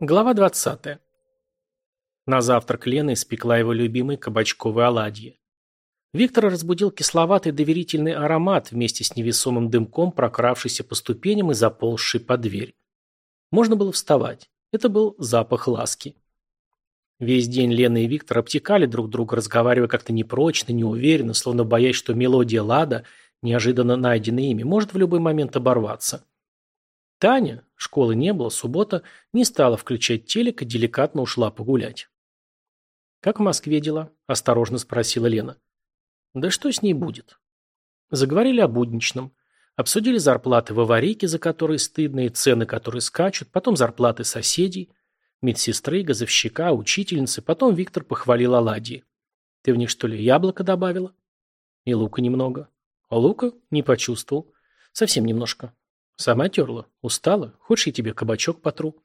Глава 20. На завтрак Лена испекла его любимые кабачковые оладьи. Виктора разбудил кисловатый доверительный аромат вместе с невесомым дымком, прокравшийся по ступеням и заползший под дверь. Можно было вставать. Это был запах ласки. Весь день Лена и Виктор обтекали друг друга, разговаривая как-то непрочно, неуверенно, словно боясь, что мелодия лада, неожиданно найденная ими, может в любой момент оборваться. Таня, школы не было, суббота, не стала включать телек и деликатно ушла погулять. «Как в Москве дела?» – осторожно спросила Лена. «Да что с ней будет?» Заговорили о будничном. Обсудили зарплаты в аварийке, за которые стыдные цены, которые скачут, потом зарплаты соседей, медсестры, газовщика, учительницы, потом Виктор похвалил оладьи. «Ты в них, что ли, яблоко добавила?» «И лука немного». «А лука?» «Не почувствовал». «Совсем немножко. Сама терла, устала, хочешь я тебе кабачок потру?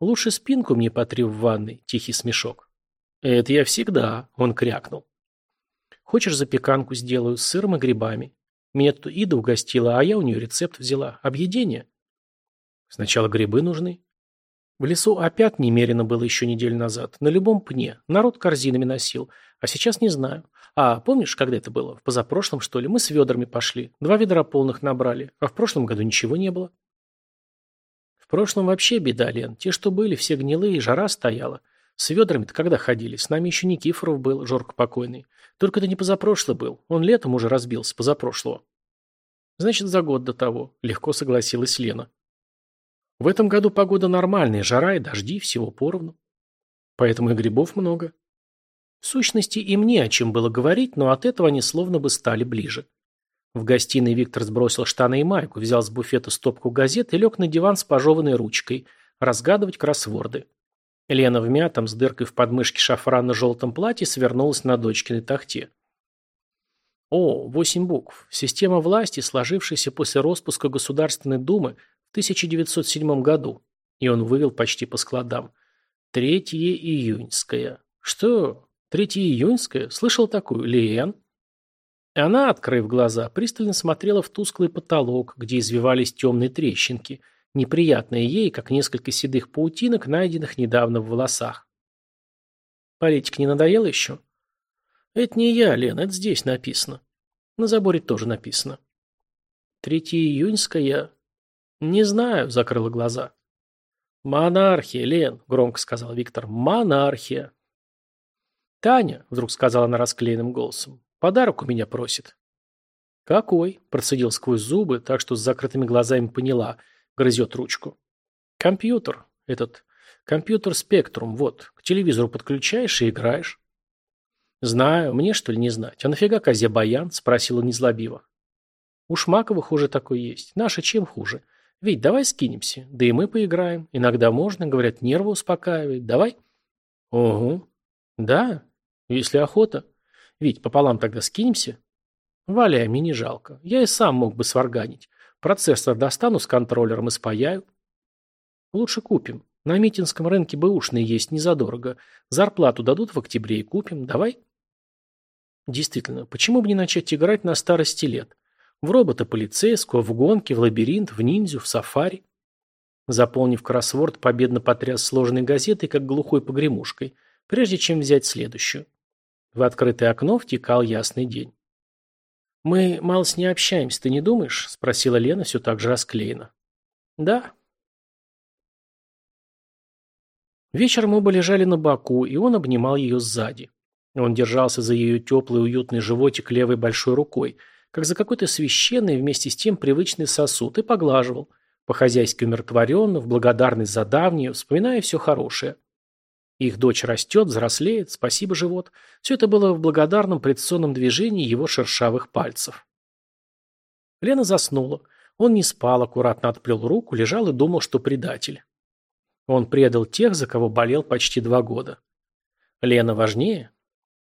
Лучше спинку мне потри в ванной, тихий смешок. Это я всегда, он крякнул. Хочешь запеканку сделаю с сыром и грибами? Меня тут Ида угостила, а я у нее рецепт взяла. Объедение? Сначала грибы нужны. В лесу опят немерено было еще неделю назад, на любом пне. Народ корзинами носил, а сейчас не знаю. А помнишь, когда это было? В позапрошлом, что ли? Мы с ведрами пошли. Два ведра полных набрали. А в прошлом году ничего не было. В прошлом вообще беда, Лен. Те, что были, все гнилые, и жара стояла. С ведрами-то когда ходили? С нами еще Никифоров был, Жорко покойный. Только это не позапрошлый был. Он летом уже разбился, позапрошлого. Значит, за год до того. Легко согласилась Лена. В этом году погода нормальная, жара и дожди, всего поровну. Поэтому и грибов много сущности им не о чем было говорить, но от этого они словно бы стали ближе. В гостиной Виктор сбросил штаны и майку, взял с буфета стопку газет и лег на диван с пожеванной ручкой, разгадывать кроссворды. Лена в мятом, с дыркой в подмышке шафрана желтом платье свернулась на дочкиной тахте. О, восемь букв. Система власти, сложившаяся после распуска Государственной Думы в 1907 году. И он вывел почти по складам. Третье июньское. Что? Третье июньское, слышал такую, Лен. И она, открыв глаза, пристально смотрела в тусклый потолок, где извивались темные трещинки, неприятные ей, как несколько седых паутинок, найденных недавно в волосах. «Политик не надоел еще?» «Это не я, Лен, это здесь написано. На заборе тоже написано». «Третье июньское...» а «Не знаю», — закрыла глаза. «Монархия, Лен», — громко сказал Виктор, — «монархия». «Таня», — вдруг сказала она расклеенным голосом, — «подарок у меня просит». «Какой?» — процедил сквозь зубы, так что с закрытыми глазами поняла, грызет ручку. «Компьютер. Этот. Компьютер Спектрум. Вот. К телевизору подключаешь и играешь». «Знаю. Мне, что ли, не знать? А нафига Казя баян?» — спросила незлобиво. «У Шмакова хуже такой есть. Наша чем хуже?» Ведь давай скинемся, да и мы поиграем. Иногда можно, говорят, нервы успокаивает. Давай. Угу. Да, если охота. Ведь пополам тогда скинемся. Валя мне не жалко. Я и сам мог бы сварганить. Процессор достану с контроллером и спаяю. Лучше купим. На митинском рынке бэушные есть незадорого. Зарплату дадут в октябре и купим. Давай. Действительно, почему бы не начать играть на старости лет? В робота-полицейского, в гонки, в лабиринт, в ниндзю, в сафари. Заполнив кроссворд, победно потряс сложной газетой, как глухой погремушкой, прежде чем взять следующую. В открытое окно втекал ясный день. «Мы мало с ней общаемся, ты не думаешь?» – спросила Лена все так же расклеена. «Да». Вечером оба лежали на боку, и он обнимал ее сзади. Он держался за ее теплый уютный животик левой большой рукой, как за какой-то священный вместе с тем привычный сосуд, и поглаживал, по-хозяйски умиротворенно, в благодарность за давнее, вспоминая все хорошее – их дочь растет, взрослеет, спасибо, живот. Все это было в благодарном предсонном движении его шершавых пальцев. Лена заснула. Он не спал, аккуратно отплел руку, лежал и думал, что предатель. Он предал тех, за кого болел почти два года. Лена важнее?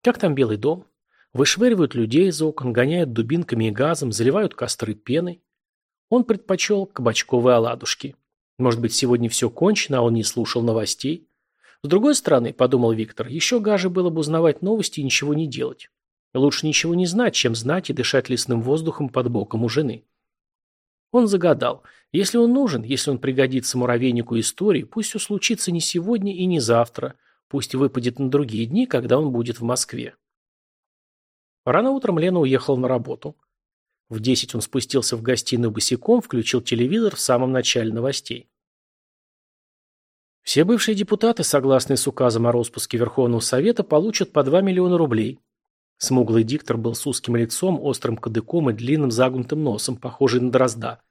Как там Белый дом? Вышвыривают людей из окон, гоняют дубинками и газом, заливают костры пеной. Он предпочел кабачковые оладушки. Может быть, сегодня все кончено, а он не слушал новостей? С другой стороны, подумал Виктор, еще гаже было бы узнавать новости и ничего не делать. Лучше ничего не знать, чем знать и дышать лесным воздухом под боком у жены. Он загадал. Если он нужен, если он пригодится муравейнику истории, пусть все случится не сегодня и не завтра, пусть выпадет на другие дни, когда он будет в Москве. Рано утром Лена уехала на работу. В десять он спустился в гостиную босиком, включил телевизор в самом начале новостей. Все бывшие депутаты, согласные с указом о распуске Верховного Совета, получат по 2 миллиона рублей. Смуглый диктор был с узким лицом, острым кадыком и длинным загнутым носом, похожий на дрозда.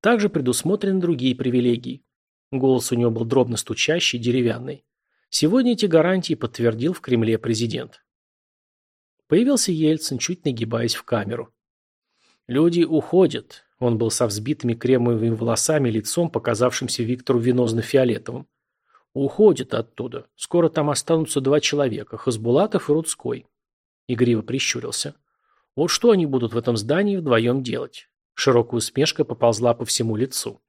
Также предусмотрены другие привилегии. Голос у него был дробно стучащий, деревянный. Сегодня эти гарантии подтвердил в Кремле президент. Появился Ельцин, чуть нагибаясь в камеру. «Люди уходят», — он был со взбитыми кремовыми волосами лицом, показавшимся Виктору венозно-фиолетовым. Уходит оттуда. Скоро там останутся два человека, Хазбулатов и Рудской. Игриво прищурился. Вот что они будут в этом здании вдвоем делать. Широкая усмешка поползла по всему лицу.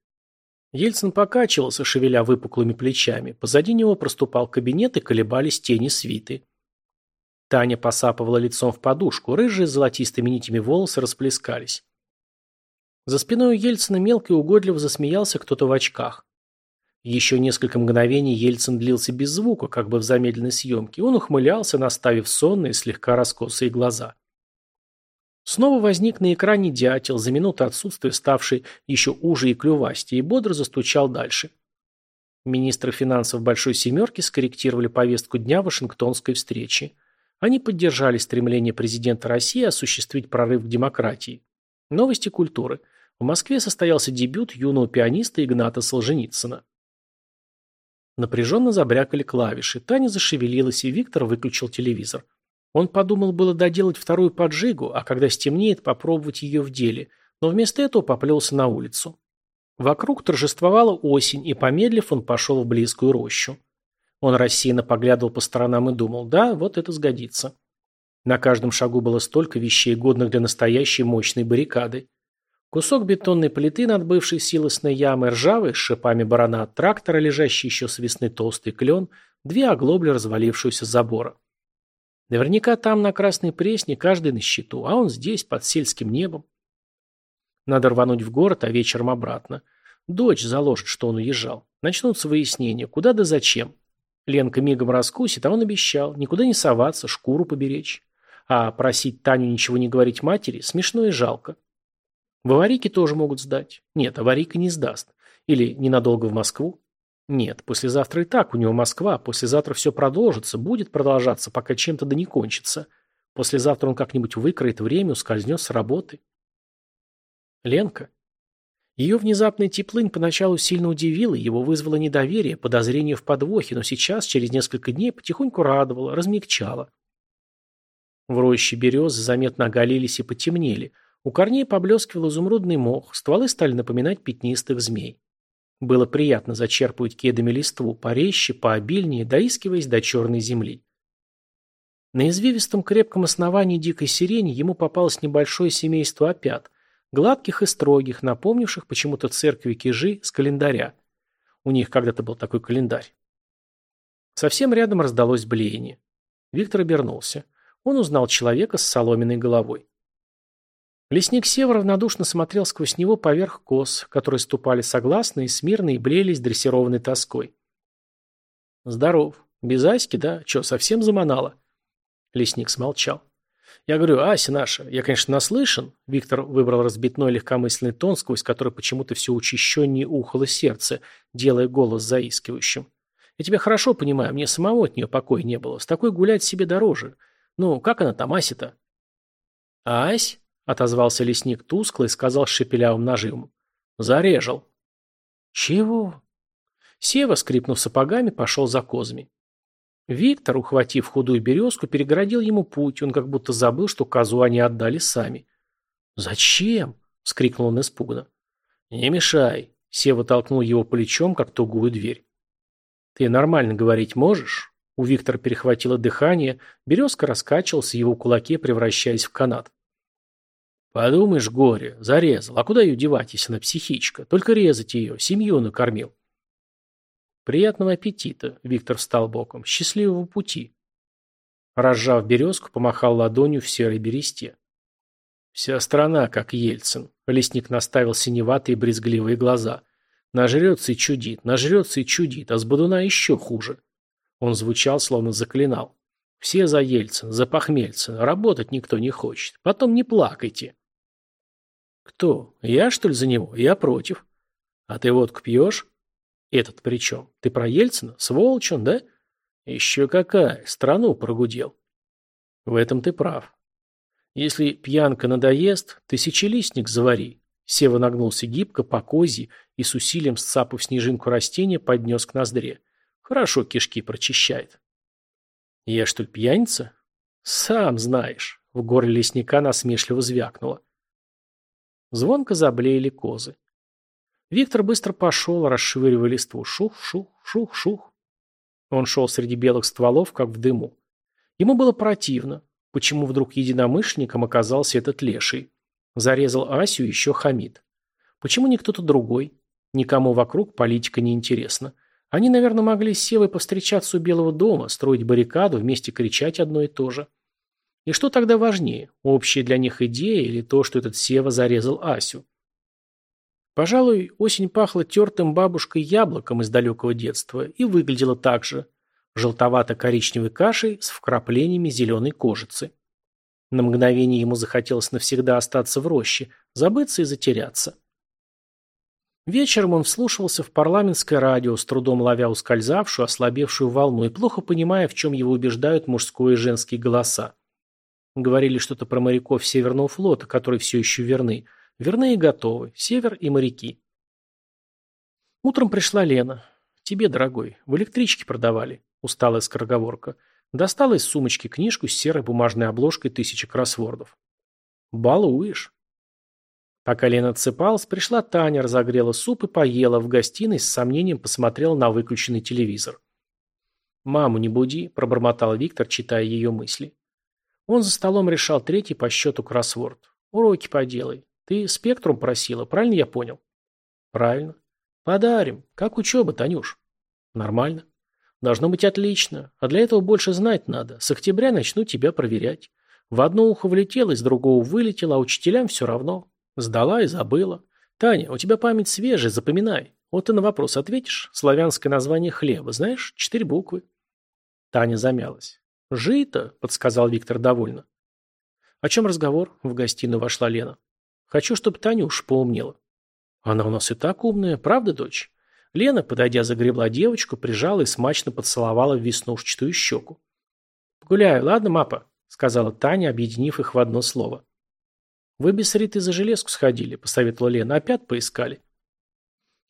Ельцин покачивался, шевеля выпуклыми плечами. Позади него проступал кабинет и колебались тени свиты. Таня посапывала лицом в подушку, рыжие с золотистыми нитями волосы расплескались. За спиной у Ельцина мелко и угодливо засмеялся кто-то в очках. Еще несколько мгновений Ельцин длился без звука, как бы в замедленной съемке. Он ухмылялся, наставив сонные, слегка раскосые глаза. Снова возник на экране дятел, за минуту отсутствия ставший еще уже и клювастей, и бодро застучал дальше. Министры финансов Большой Семерки скорректировали повестку дня Вашингтонской встречи. Они поддержали стремление президента России осуществить прорыв к демократии. Новости культуры. В Москве состоялся дебют юного пианиста Игната Солженицына. Напряженно забрякали клавиши. Таня зашевелилась, и Виктор выключил телевизор. Он подумал было доделать вторую поджигу, а когда стемнеет, попробовать ее в деле, но вместо этого поплелся на улицу. Вокруг торжествовала осень, и, помедлив, он пошел в близкую рощу. Он рассеянно поглядывал по сторонам и думал, да, вот это сгодится. На каждом шагу было столько вещей, годных для настоящей мощной баррикады. Кусок бетонной плиты над бывшей силосной ямой ржавый, с шипами барана от трактора, лежащий еще с весны толстый клен, две оглобли развалившегося забора. Наверняка там, на Красной Пресне, каждый на счету, а он здесь, под сельским небом. Надо рвануть в город, а вечером обратно. Дочь заложит, что он уезжал. Начнутся выяснения, куда да зачем. Ленка мигом раскусит, а он обещал, никуда не соваться, шкуру поберечь. А просить Таню ничего не говорить матери смешно и жалко. В аварийке тоже могут сдать. Нет, аварийка не сдаст. Или ненадолго в Москву. Нет, послезавтра и так у него Москва, послезавтра все продолжится, будет продолжаться, пока чем-то да не кончится. Послезавтра он как-нибудь выкроет время, ускользнет с работы. Ленка. Ее внезапный теплынь поначалу сильно удивила, его вызвало недоверие, подозрение в подвохе, но сейчас, через несколько дней, потихоньку радовало, размягчало. В роще березы заметно оголились и потемнели – у корней поблескивал изумрудный мох, стволы стали напоминать пятнистых змей. Было приятно зачерпывать кедами листву, порезче, пообильнее, доискиваясь до черной земли. На извивистом крепком основании дикой сирени ему попалось небольшое семейство опят, гладких и строгих, напомнивших почему-то церкви Кижи с календаря. У них когда-то был такой календарь. Совсем рядом раздалось блеяние. Виктор обернулся. Он узнал человека с соломенной головой. Лесник Сева равнодушно смотрел сквозь него поверх коз, которые ступали согласно и смирно и блеяли с дрессированной тоской. «Здоров. Без Аськи, да? Че, совсем заманала?» Лесник смолчал. «Я говорю, Ася наша, я, конечно, наслышан». Виктор выбрал разбитной легкомысленный тон, сквозь который почему-то все учащеннее ухало сердце, делая голос заискивающим. «Я тебя хорошо понимаю, мне самого от нее покоя не было. С такой гулять себе дороже. Ну, как она там, Ася-то?» «Ась?» — отозвался лесник тусклый, сказал шепелявым нажимом. «Зарежал». «Чего?» Сева, скрипнув сапогами, пошел за козами. Виктор, ухватив худую березку, перегородил ему путь, он как будто забыл, что козу они отдали сами. «Зачем?» — вскрикнул он испуганно. «Не мешай!» — Сева толкнул его плечом, как тугую дверь. «Ты нормально говорить можешь?» У Виктора перехватило дыхание, березка раскачивался, его кулаке превращаясь в канат. Подумаешь, горе, зарезал. А куда ее девать, если она психичка? Только резать ее, семью накормил. Приятного аппетита, Виктор встал боком. Счастливого пути. Разжав березку, помахал ладонью в серой бересте. Вся страна, как Ельцин. Лесник наставил синеватые брезгливые глаза. Нажрется и чудит, нажрется и чудит, а с бодуна еще хуже. Он звучал, словно заклинал. Все за Ельцин, за Похмельцин, работать никто не хочет. Потом не плакайте. «Кто? Я, что ли, за него? Я против». «А ты водку пьешь?» «Этот при чем? Ты про Ельцина? Сволчен, да?» «Еще какая! Страну прогудел». «В этом ты прав. Если пьянка надоест, тысячелистник завари». Сева нагнулся гибко, по козе и с усилием, сцапав снежинку растения, поднес к ноздре. «Хорошо кишки прочищает». «Я, что ли, пьяница?» «Сам знаешь», — в горле лесника насмешливо звякнуло. Звонко заблеяли козы. Виктор быстро пошел, расшвыривая листву. Шух, шух, шух, шух. Он шел среди белых стволов, как в дыму. Ему было противно, почему вдруг единомышленником оказался этот леший. Зарезал Асю еще хамит. Почему не кто-то другой? Никому вокруг политика не интересна. Они, наверное, могли с Севой повстречаться у Белого дома, строить баррикаду, вместе кричать одно и то же. И что тогда важнее, общая для них идея или то, что этот Сева зарезал Асю? Пожалуй, осень пахла тертым бабушкой яблоком из далекого детства и выглядела так же – желтовато-коричневой кашей с вкраплениями зеленой кожицы. На мгновение ему захотелось навсегда остаться в роще, забыться и затеряться. Вечером он вслушивался в парламентское радио, с трудом ловя ускользавшую, ослабевшую волну и плохо понимая, в чем его убеждают мужской и женский голоса. Говорили что-то про моряков Северного флота, которые все еще верны. Верны и готовы. Север и моряки. Утром пришла Лена. «Тебе, дорогой, в электричке продавали», — усталая скороговорка. Достала из сумочки книжку с серой бумажной обложкой тысячи кроссвордов. «Балуешь». Пока Лена отсыпалась, пришла Таня, разогрела суп и поела в гостиной, с сомнением посмотрела на выключенный телевизор. «Маму не буди», — пробормотал Виктор, читая ее мысли. Он за столом решал третий по счету кроссворд. Уроки поделай. Ты спектрум просила, правильно я понял? Правильно. Подарим. Как учеба, Танюш? Нормально. Должно быть отлично. А для этого больше знать надо. С октября начну тебя проверять. В одно ухо влетело, из другого вылетело, а учителям все равно. Сдала и забыла. Таня, у тебя память свежая, запоминай. Вот ты на вопрос ответишь. Славянское название хлеба, знаешь, четыре буквы. Таня замялась. «Жито», — подсказал Виктор довольно. «О чем разговор?» — в гостиную вошла Лена. «Хочу, чтобы Таня уж поумнела». «Она у нас и так умная, правда, дочь?» Лена, подойдя, загребла девочку, прижала и смачно поцеловала в веснушчатую щеку. «Погуляю, ладно, мапа?» — сказала Таня, объединив их в одно слово. «Вы без Риты за железку сходили», — посоветовала Лена. «Опять поискали».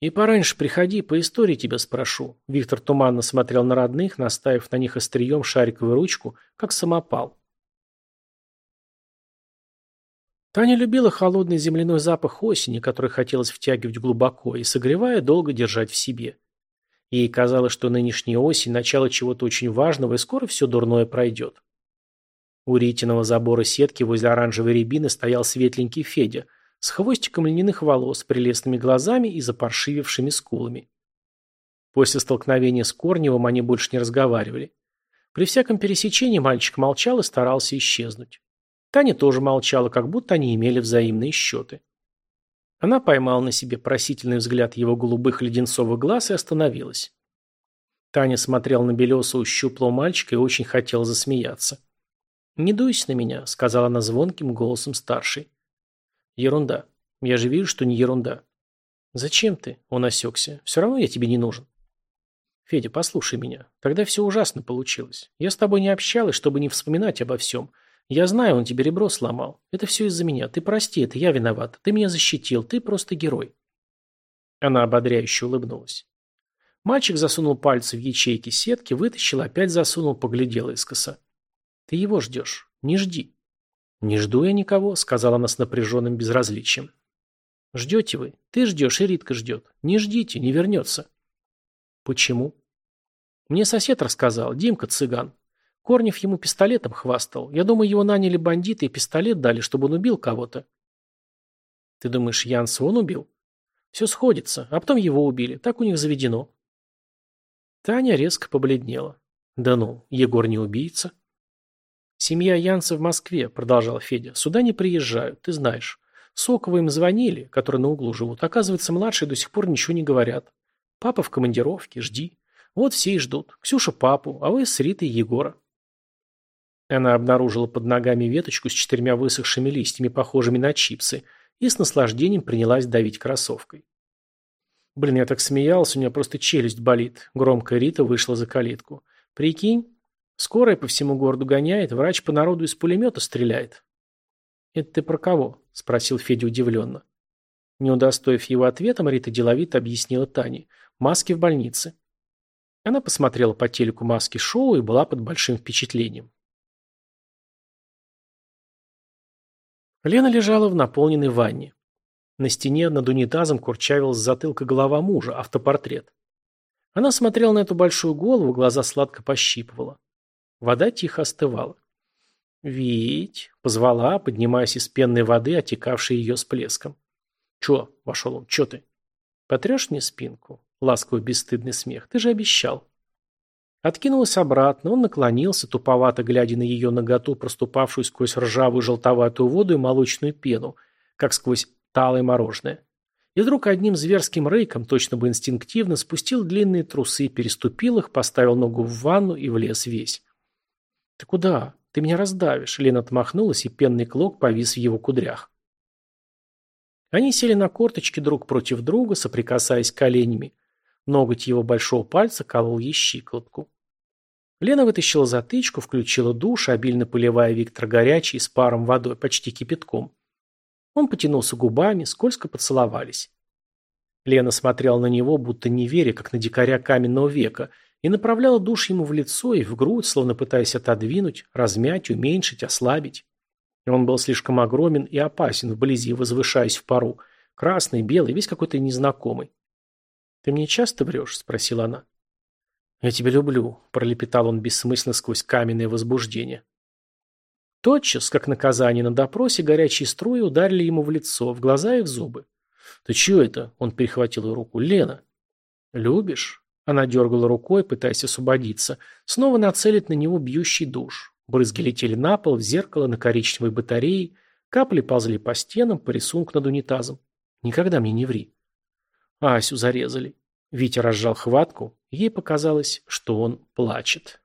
«И пораньше приходи, по истории тебя спрошу». Виктор туманно смотрел на родных, наставив на них острием шариковую ручку, как самопал. Таня любила холодный земляной запах осени, который хотелось втягивать глубоко и, согревая, долго держать в себе. Ей казалось, что нынешняя осень – начало чего-то очень важного, и скоро все дурное пройдет. У Ритиного забора сетки возле оранжевой рябины стоял светленький Федя, с хвостиком льняных волос, прелестными глазами и запаршивившими скулами. После столкновения с Корневым они больше не разговаривали. При всяком пересечении мальчик молчал и старался исчезнуть. Таня тоже молчала, как будто они имели взаимные счеты. Она поймала на себе просительный взгляд его голубых леденцовых глаз и остановилась. Таня смотрел на белесу щуплого мальчика и очень хотел засмеяться. «Не дуйся на меня», — сказала она звонким голосом старшей. Ерунда. Я же вижу, что не ерунда. Зачем ты? Он осекся. Все равно я тебе не нужен. Федя, послушай меня. Тогда все ужасно получилось. Я с тобой не общалась, чтобы не вспоминать обо всем. Я знаю, он тебе ребро сломал. Это все из-за меня. Ты прости, это я виноват. Ты меня защитил. Ты просто герой. Она ободряюще улыбнулась. Мальчик засунул пальцы в ячейки сетки, вытащил, опять засунул, поглядел искоса. Ты его ждешь. Не жди. «Не жду я никого», — сказала она с напряженным безразличием. «Ждете вы. Ты ждешь, и Ритка ждет. Не ждите, не вернется». «Почему?» «Мне сосед рассказал. Димка цыган. Корнев ему пистолетом хвастал. Я думаю, его наняли бандиты и пистолет дали, чтобы он убил кого-то». «Ты думаешь, Янса он убил?» «Все сходится. А потом его убили. Так у них заведено». Таня резко побледнела. «Да ну, Егор не убийца». Семья Янцев в Москве, продолжал Федя. Сюда не приезжают, ты знаешь. Сокову им звонили, которые на углу живут. Оказывается, младшие до сих пор ничего не говорят. Папа в командировке, жди. Вот все и ждут. Ксюша папу, а вы с Ритой Егора. Она обнаружила под ногами веточку с четырьмя высохшими листьями, похожими на чипсы, и с наслаждением принялась давить кроссовкой. Блин, я так смеялся, у меня просто челюсть болит. Громко Рита вышла за калитку. Прикинь, Скорая по всему городу гоняет, врач по народу из пулемета стреляет. «Это ты про кого?» – спросил Федя удивленно. Не удостоив его ответа, Марита деловито объяснила Тане. «Маски в больнице». Она посмотрела по телеку маски-шоу и была под большим впечатлением. Лена лежала в наполненной ванне. На стене над унитазом курчавилась с затылка голова мужа, автопортрет. Она смотрела на эту большую голову, глаза сладко пощипывала. Вода тихо остывала. «Вить!» — позвала, поднимаясь из пенной воды, отекавшей ее с плеском. «Чё?» — вошел он. «Чё ты?» «Потрешь мне спинку?» — ласковый бесстыдный смех. «Ты же обещал». Откинулась обратно, он наклонился, туповато глядя на ее наготу, проступавшую сквозь ржавую желтоватую воду и молочную пену, как сквозь талое мороженое. И вдруг одним зверским рейком, точно бы инстинктивно, спустил длинные трусы, переступил их, поставил ногу в ванну и влез весь. «Ты куда? Ты меня раздавишь!» Лена отмахнулась, и пенный клок повис в его кудрях. Они сели на корточки друг против друга, соприкасаясь коленями. Ноготь его большого пальца колол ей щиколотку. Лена вытащила затычку, включила душ, обильно поливая Виктор горячей с паром водой, почти кипятком. Он потянулся губами, скользко поцеловались. Лена смотрела на него, будто не веря, как на дикаря каменного века – и направляла душ ему в лицо и в грудь, словно пытаясь отодвинуть, размять, уменьшить, ослабить. И Он был слишком огромен и опасен вблизи, возвышаясь в пару. Красный, белый, весь какой-то незнакомый. «Ты мне часто врешь?» – спросила она. «Я тебя люблю», – пролепетал он бессмысленно сквозь каменное возбуждение. Тотчас, как наказание на допросе, горячие струи ударили ему в лицо, в глаза и в зубы. «Ты чего это?» – он перехватил ее руку. «Лена». «Любишь?» Она дергала рукой, пытаясь освободиться, снова нацелит на него бьющий душ. Брызги летели на пол, в зеркало, на коричневой батареи, капли ползли по стенам, по рисунку над унитазом. Никогда мне не ври. Асю зарезали. Витя разжал хватку, ей показалось, что он плачет.